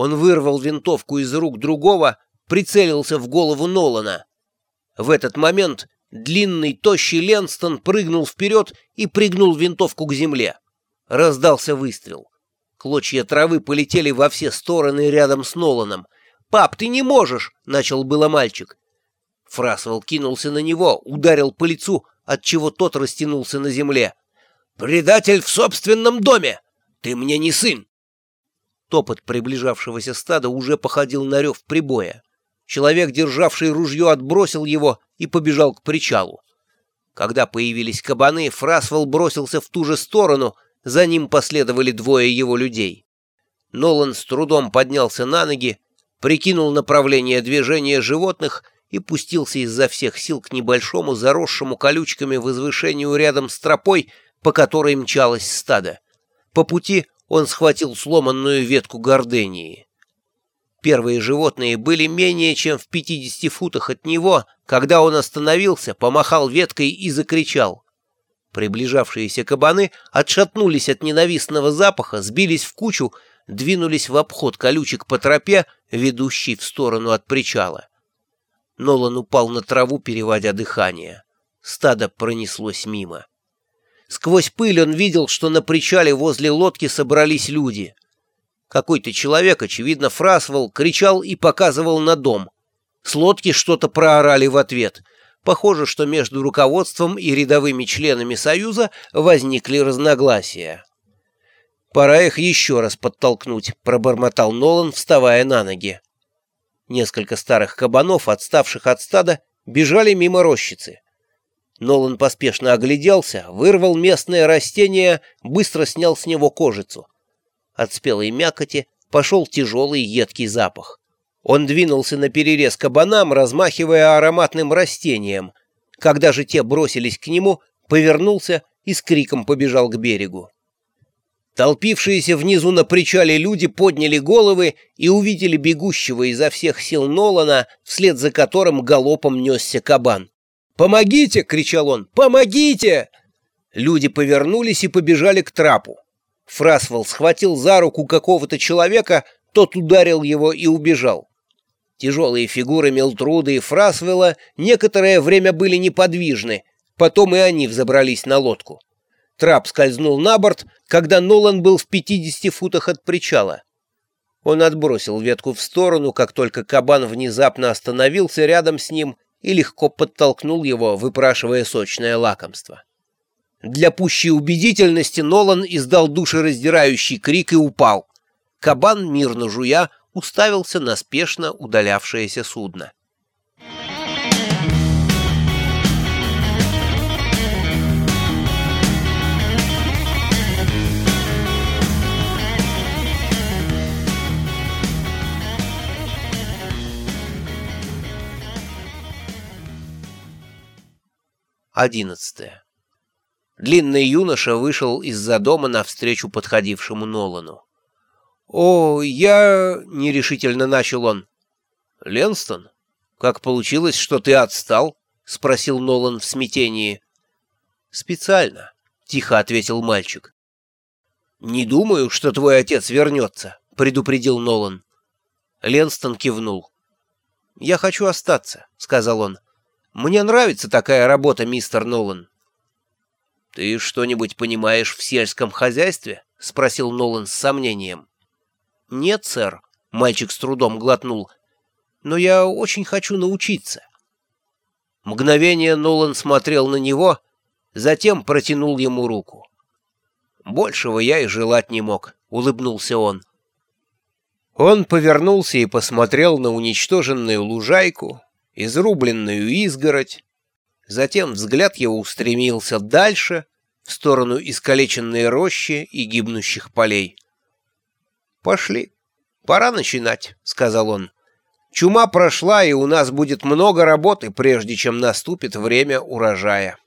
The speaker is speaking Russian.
Он вырвал винтовку из рук другого, прицелился в голову Нолана. В этот момент длинный, тощий Ленстон прыгнул вперед и пригнул винтовку к земле. Раздался выстрел. Клочья травы полетели во все стороны рядом с Ноланом. «Пап, ты не можешь!» — начал было мальчик. Фрасвелл кинулся на него, ударил по лицу, отчего тот растянулся на земле. «Предатель в собственном доме! Ты мне не сын!» Топот приближавшегося стада уже походил на рев прибоя. Человек, державший ружье, отбросил его и побежал к причалу. Когда появились кабаны, Фрасвелл бросился в ту же сторону, за ним последовали двое его людей. Нолан с трудом поднялся на ноги, прикинул направление движения животных и пустился изо всех сил к небольшому заросшему колючками возвышению рядом с тропой, по которой мчалось стадо. По пути он схватил сломанную ветку гордении. Первые животные были менее чем в 50 футах от него, когда он остановился, помахал веткой и закричал. Приближавшиеся кабаны отшатнулись от ненавистного запаха, сбились в кучу, двинулись в обход колючек по тропе, ведущей в сторону от причала. Нолан упал на траву, переводя дыхание. Стадо пронеслось мимо. Сквозь пыль он видел, что на причале возле лодки собрались люди. Какой-то человек, очевидно, Фрасвелл, кричал и показывал на дом. С лодки что-то проорали в ответ. Похоже, что между руководством и рядовыми членами Союза возникли разногласия. «Пора их еще раз подтолкнуть», — пробормотал Нолан, вставая на ноги. Несколько старых кабанов, отставших от стада, бежали мимо рощицы. Нолан поспешно огляделся, вырвал местное растение, быстро снял с него кожицу. От спелой мякоти пошел тяжелый едкий запах. Он двинулся на перерез кабанам, размахивая ароматным растением. Когда же те бросились к нему, повернулся и с криком побежал к берегу. Толпившиеся внизу на причале люди подняли головы и увидели бегущего изо всех сил Нолана, вслед за которым галопом несся кабан. «Помогите!» — кричал он. «Помогите!» Люди повернулись и побежали к трапу. Фрасвелл схватил за руку какого-то человека, тот ударил его и убежал. Тяжелые фигуры Мелтруда и Фрасвелла некоторое время были неподвижны, потом и они взобрались на лодку. Трап скользнул на борт, когда Нолан был в 50 футах от причала. Он отбросил ветку в сторону, как только кабан внезапно остановился рядом с ним и легко подтолкнул его, выпрашивая сочное лакомство. Для пущей убедительности Нолан издал душераздирающий крик и упал. Кабан, мирно жуя, уставился на спешно удалявшееся судно. Одиннадцатое. Длинный юноша вышел из-за дома навстречу подходившему Нолану. «О, я...» — нерешительно начал он. «Ленстон, как получилось, что ты отстал?» — спросил Нолан в смятении. «Специально», — тихо ответил мальчик. «Не думаю, что твой отец вернется», — предупредил Нолан. Ленстон кивнул. «Я хочу остаться», — сказал он. Мне нравится такая работа, мистер Нолан. Ты что-нибудь понимаешь в сельском хозяйстве? спросил Нолан с сомнением. Нет, сэр, мальчик с трудом глотнул. Но я очень хочу научиться. Мгновение Нолан смотрел на него, затем протянул ему руку. Большего я и желать не мог, улыбнулся он. Он повернулся и посмотрел на уничтоженную лужайку, изрубленную изгородь. Затем взгляд его устремился дальше, в сторону искалеченной рощи и гибнущих полей. «Пошли. Пора начинать», — сказал он. «Чума прошла, и у нас будет много работы, прежде чем наступит время урожая».